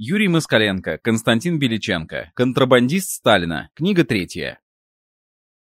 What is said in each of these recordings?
Юрий Москаленко, Константин Беличенко. Контрабандист Сталина. Книга третья.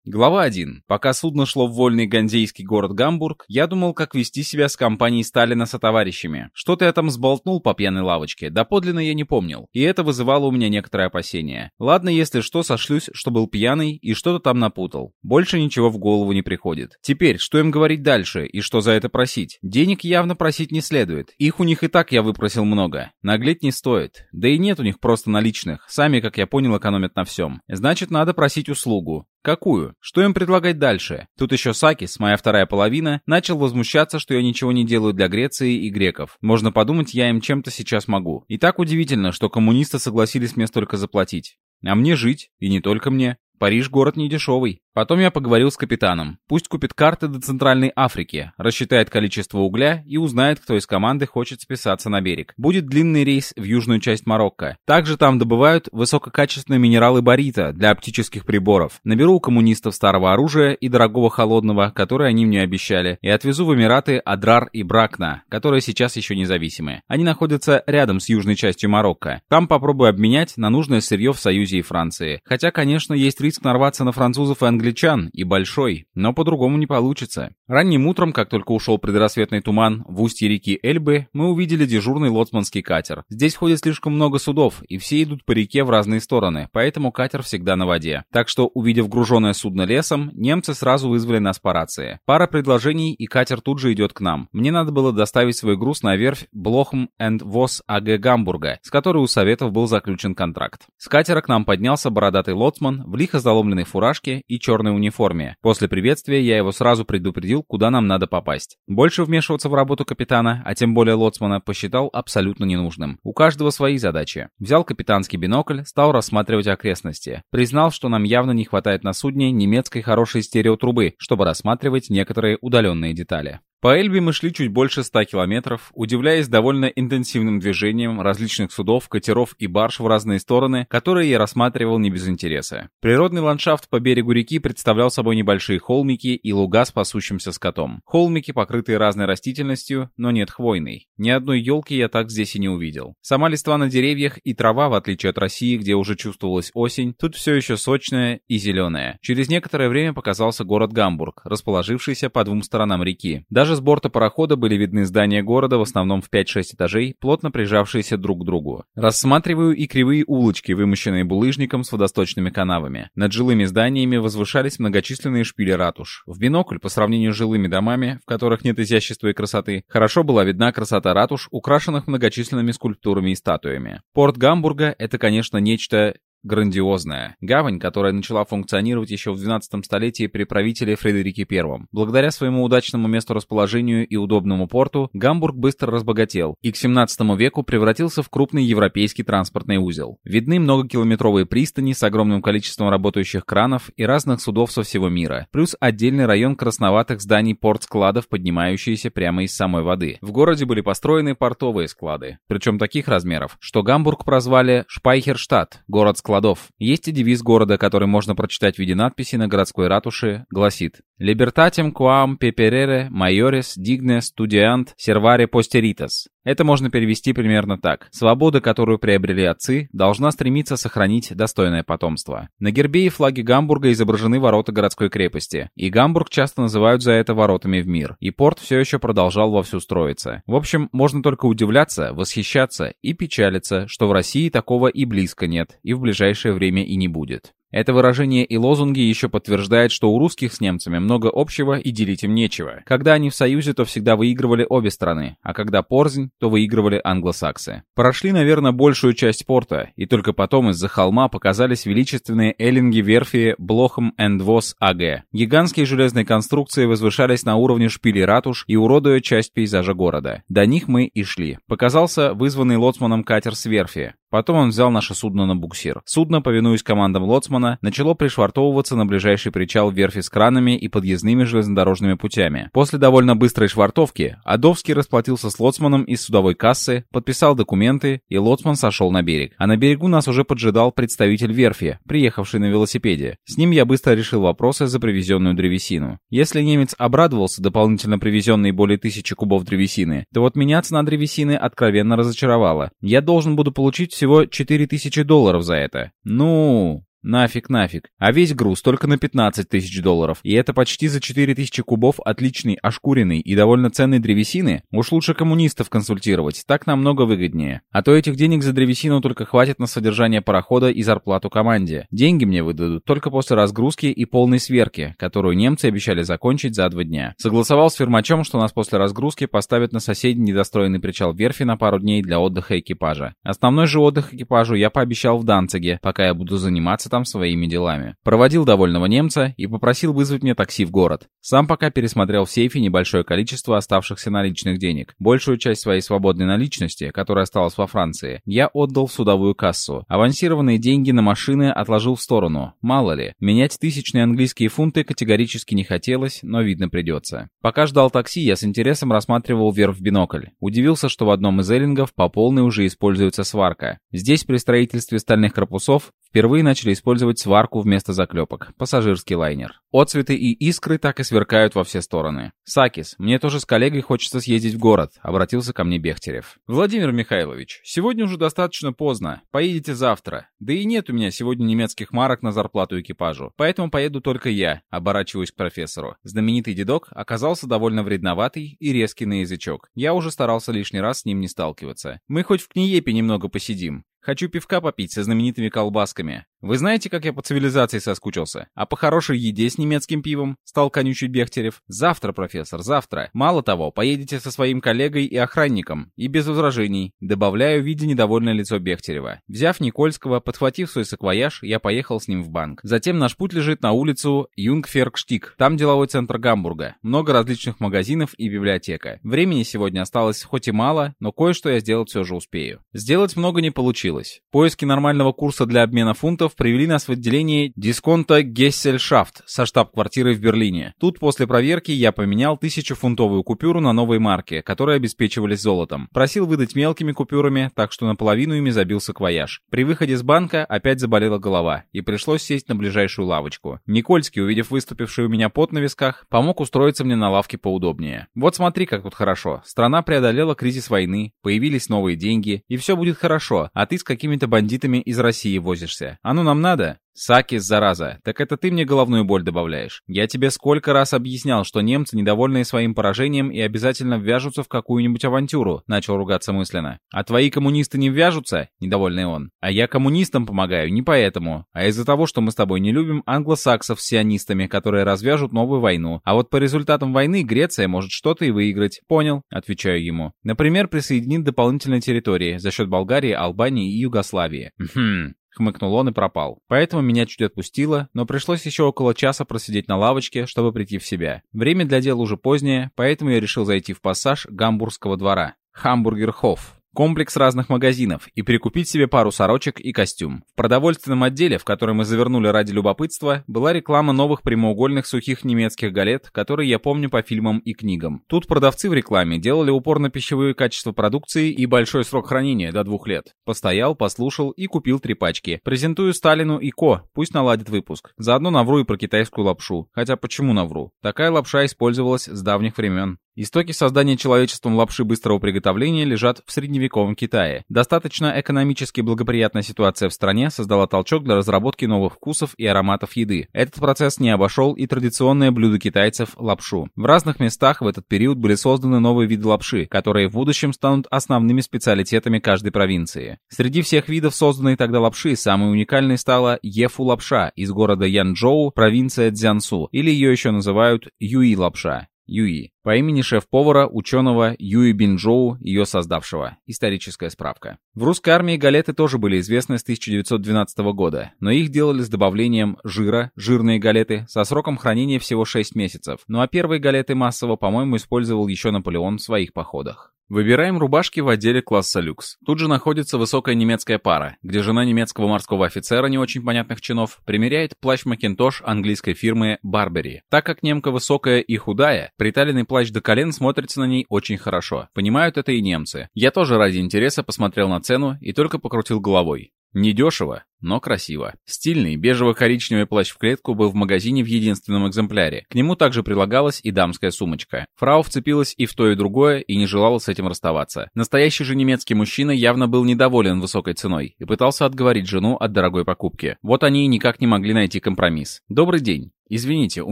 Глава 1. Пока судно шло в вольный гандейский город Гамбург, я думал, как вести себя с компанией Сталина со товарищами. Что-то я там сболтнул по пьяной лавочке, доподлинно я не помнил, и это вызывало у меня некоторое опасение. Ладно, если что, сошлюсь, что был пьяный и что-то там напутал. Больше ничего в голову не приходит. Теперь, что им говорить дальше и что за это просить? Денег явно просить не следует. Их у них и так я выпросил много. Наглеть не стоит. Да и нет у них просто наличных. Сами, как я понял, экономят на всем. Значит, надо просить услугу. Какую? Что им предлагать дальше? Тут еще Сакис, моя вторая половина, начал возмущаться, что я ничего не делаю для Греции и греков. Можно подумать, я им чем-то сейчас могу. И так удивительно, что коммунисты согласились мне столько заплатить. А мне жить, и не только мне. Париж город не дешевый. Потом я поговорил с капитаном. Пусть купит карты до Центральной Африки, рассчитает количество угля и узнает, кто из команды хочет списаться на берег. Будет длинный рейс в южную часть Марокко. Также там добывают высококачественные минералы барита для оптических приборов. Наберу у коммунистов старого оружия и дорогого холодного, которое они мне обещали, и отвезу в Эмираты Адрар и Бракна, которые сейчас еще независимы. Они находятся рядом с южной частью Марокко. Там попробую обменять на нужное сырье в Союзе и Франции. Хотя, конечно, есть риск нарваться на французов и англичан, и большой, но по-другому не получится. Ранним утром, как только ушел предрассветный туман, в устье реки Эльбы мы увидели дежурный лоцманский катер. Здесь ходит слишком много судов, и все идут по реке в разные стороны, поэтому катер всегда на воде. Так что, увидев груженное судно лесом, немцы сразу вызвали нас по рации. Пара предложений, и катер тут же идет к нам. Мне надо было доставить свой груз на верфь Блохм энд Вос АГ Гамбурга, с которой у Советов был заключен контракт. С катера к нам поднялся бородатый лоцман в лихо заломленной фуражке и черной униформе. После приветствия я его сразу предупредил, куда нам надо попасть. Больше вмешиваться в работу капитана, а тем более лоцмана, посчитал абсолютно ненужным. У каждого свои задачи. Взял капитанский бинокль, стал рассматривать окрестности. Признал, что нам явно не хватает на судне немецкой хорошей стереотрубы, чтобы рассматривать некоторые удаленные детали. По Эльбе мы шли чуть больше 100 километров, удивляясь довольно интенсивным движением различных судов, катеров и барж в разные стороны, которые я рассматривал не без интереса. Природный ландшафт по берегу реки представлял собой небольшие холмики и луга с пасущимся скотом. Холмики, покрытые разной растительностью, но нет хвойной. Ни одной елки я так здесь и не увидел. Сама листва на деревьях и трава, в отличие от России, где уже чувствовалась осень, тут все еще сочная и зеленая. Через некоторое время показался город Гамбург, расположившийся по двум сторонам реки. Даже даже с борта парохода были видны здания города, в основном в 5-6 этажей, плотно прижавшиеся друг к другу. Рассматриваю и кривые улочки, вымощенные булыжником с водосточными канавами. Над жилыми зданиями возвышались многочисленные шпили ратуш. В бинокль, по сравнению с жилыми домами, в которых нет изящества и красоты, хорошо была видна красота ратуш, украшенных многочисленными скульптурами и статуями. Порт Гамбурга — это, конечно, нечто грандиозная. Гавань, которая начала функционировать еще в 12 столетии при правителе Фредерике I. Благодаря своему удачному месту расположению и удобному порту, Гамбург быстро разбогател и к 17 веку превратился в крупный европейский транспортный узел. Видны многокилометровые пристани с огромным количеством работающих кранов и разных судов со всего мира, плюс отдельный район красноватых зданий порт-складов, поднимающиеся прямо из самой воды. В городе были построены портовые склады, причем таких размеров, что Гамбург прозвали Шпайхерштадт, город-склад складов. Есть и девиз города, который можно прочитать в виде надписи на городской ратуше, гласит «Libertatem quam peperere maiores dignes studiant servare posteritas». Это можно перевести примерно так. Свобода, которую приобрели отцы, должна стремиться сохранить достойное потомство. На гербе и флаге Гамбурга изображены ворота городской крепости, и Гамбург часто называют за это воротами в мир, и порт все еще продолжал вовсю строиться. В общем, можно только удивляться, восхищаться и печалиться, что в России такого и близко нет, и в ближайшее время и не будет. Это выражение и лозунги еще подтверждает, что у русских с немцами много общего и делить им нечего. Когда они в союзе, то всегда выигрывали обе страны, а когда порзнь, то выигрывали англосаксы. Прошли, наверное, большую часть порта, и только потом из-за холма показались величественные эллинги верфи Блохом энд Вос АГ. Гигантские железные конструкции возвышались на уровне шпилей ратуш и уродуя часть пейзажа города. До них мы и шли. Показался вызванный лоцманом катер с верфи. Потом он взял наше судно на буксир. Судно, повинуясь командам лоцмана, начало пришвартовываться на ближайший причал верфи с кранами и подъездными железнодорожными путями. После довольно быстрой швартовки Адовский расплатился с лоцманом из судовой кассы, подписал документы, и лоцман сошел на берег. А на берегу нас уже поджидал представитель верфи, приехавший на велосипеде. С ним я быстро решил вопросы за привезенную древесину. Если немец обрадовался дополнительно привезенной более тысячи кубов древесины, то вот меня цена древесины откровенно разочаровала. Я должен буду получить всего всего 4000 долларов за это. Ну, Нафиг, нафиг. А весь груз только на 15 тысяч долларов. И это почти за 4 тысячи кубов отличной, ошкуренной и довольно ценной древесины. Уж лучше коммунистов консультировать, так намного выгоднее. А то этих денег за древесину только хватит на содержание парохода и зарплату команде. Деньги мне выдадут только после разгрузки и полной сверки, которую немцы обещали закончить за два дня. Согласовал с фермачом, что нас после разгрузки поставят на соседний недостроенный причал верфи на пару дней для отдыха экипажа. Основной же отдых экипажу я пообещал в Данциге, пока я буду заниматься заниматься там своими делами. Проводил довольного немца и попросил вызвать мне такси в город. Сам пока пересмотрел в сейфе небольшое количество оставшихся наличных денег. Большую часть своей свободной наличности, которая осталась во Франции, я отдал в судовую кассу. Авансированные деньги на машины отложил в сторону. Мало ли, менять тысячные английские фунты категорически не хотелось, но видно придется. Пока ждал такси, я с интересом рассматривал вверх в бинокль. Удивился, что в одном из эллингов по полной уже используется сварка. Здесь при строительстве стальных корпусов Впервые начали использовать сварку вместо заклепок. Пассажирский лайнер. Отцветы и искры так и сверкают во все стороны. «Сакис, мне тоже с коллегой хочется съездить в город», — обратился ко мне Бехтерев. «Владимир Михайлович, сегодня уже достаточно поздно. Поедете завтра. Да и нет у меня сегодня немецких марок на зарплату экипажу. Поэтому поеду только я», — оборачиваюсь к профессору. Знаменитый дедок оказался довольно вредноватый и резкий на язычок. Я уже старался лишний раз с ним не сталкиваться. «Мы хоть в Книепе немного посидим. Хочу пивка попить со знаменитыми колбасками. Вы знаете, как я по цивилизации соскучился? А по хорошей еде с немецким пивом? Стал конючить Бехтерев. Завтра, профессор, завтра. Мало того, поедете со своим коллегой и охранником. И без возражений. Добавляю, видя недовольное лицо Бехтерева. Взяв Никольского, подхватив свой саквояж, я поехал с ним в банк. Затем наш путь лежит на улицу Юнгфергштик. Там деловой центр Гамбурга. Много различных магазинов и библиотека. Времени сегодня осталось хоть и мало, но кое-что я сделать все же успею. Сделать много не получилось. Поиски нормального курса для обмена фунтов привели нас в отделение дисконта Гессельшафт со штаб-квартирой в Берлине. Тут после проверки я поменял тысячефунтовую купюру на новые марки, которые обеспечивались золотом. Просил выдать мелкими купюрами, так что наполовину ими забился квояж. При выходе с банка опять заболела голова, и пришлось сесть на ближайшую лавочку. Никольский, увидев выступивший у меня пот на висках, помог устроиться мне на лавке поудобнее. Вот смотри, как тут хорошо. Страна преодолела кризис войны, появились новые деньги, и все будет хорошо, а ты с какими-то бандитами из России возишься. А ну нам надо? «Сакис, зараза, так это ты мне головную боль добавляешь. Я тебе сколько раз объяснял, что немцы, недовольные своим поражением, и обязательно ввяжутся в какую-нибудь авантюру», — начал ругаться мысленно. «А твои коммунисты не ввяжутся?» — недовольный он. «А я коммунистам помогаю не поэтому, а из-за того, что мы с тобой не любим англосаксов с сионистами, которые развяжут новую войну. А вот по результатам войны Греция может что-то и выиграть. Понял?» — отвечаю ему. Например, присоединить дополнительные территории за счет Болгарии, Албании и Югославии. Хм, Хмыкнул он и пропал. Поэтому меня чуть отпустило, но пришлось еще около часа просидеть на лавочке, чтобы прийти в себя. Время для дела уже позднее, поэтому я решил зайти в пассаж Гамбургского двора. Хамбургерхоф комплекс разных магазинов и прикупить себе пару сорочек и костюм. В продовольственном отделе, в который мы завернули ради любопытства, была реклама новых прямоугольных сухих немецких галет, которые я помню по фильмам и книгам. Тут продавцы в рекламе делали упор на пищевые качества продукции и большой срок хранения до двух лет. Постоял, послушал и купил три пачки. Презентую Сталину и Ко, пусть наладит выпуск. Заодно навру и про китайскую лапшу. Хотя почему навру? Такая лапша использовалась с давних времен. Истоки создания человечеством лапши быстрого приготовления лежат в средневековом Китае. Достаточно экономически благоприятная ситуация в стране создала толчок для разработки новых вкусов и ароматов еды. Этот процесс не обошел и традиционное блюдо китайцев – лапшу. В разных местах в этот период были созданы новые виды лапши, которые в будущем станут основными специалитетами каждой провинции. Среди всех видов созданной тогда лапши самой уникальной стала Ефу лапша из города Янчжоу, провинция Цзянсу, или ее еще называют Юи лапша. Юи. По имени шеф-повара, ученого Юи Бинчжоу, ее создавшего. Историческая справка. В русской армии галеты тоже были известны с 1912 года, но их делали с добавлением жира, жирные галеты, со сроком хранения всего 6 месяцев. Ну а первые галеты массово, по-моему, использовал еще Наполеон в своих походах. Выбираем рубашки в отделе класса люкс. Тут же находится высокая немецкая пара, где жена немецкого морского офицера не очень понятных чинов примеряет плащ Макинтош английской фирмы Барбери. Так как немка высокая и худая, приталенный плащ до колен смотрится на ней очень хорошо. Понимают это и немцы. Я тоже ради интереса посмотрел на цену и только покрутил головой. Недешево. но красиво. Стильный, бежево-коричневый плащ в клетку был в магазине в единственном экземпляре. К нему также прилагалась и дамская сумочка. Фрау вцепилась и в то, и другое, и не желала с этим расставаться. Настоящий же немецкий мужчина явно был недоволен высокой ценой и пытался отговорить жену от дорогой покупки. Вот они и никак не могли найти компромисс. «Добрый день. «Извините, у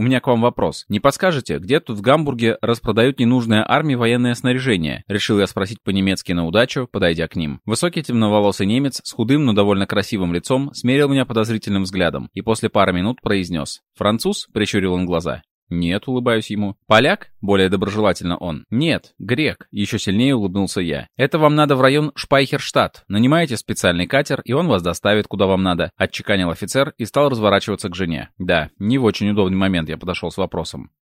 меня к вам вопрос. Не подскажете, где тут в Гамбурге распродают ненужное армии военное снаряжение?» Решил я спросить по-немецки на удачу, подойдя к ним. Высокий темноволосый немец с худым, но довольно красивым лицом смерил меня подозрительным взглядом и после пары минут произнес. «Француз?» — прищурил он глаза. «Нет», — улыбаюсь ему. «Поляк?» — более доброжелательно он. «Нет, грек», — еще сильнее улыбнулся я. «Это вам надо в район Шпайхерштадт. Нанимаете специальный катер, и он вас доставит куда вам надо», — отчеканил офицер и стал разворачиваться к жене. Да, не в очень удобный момент я подошел с вопросом.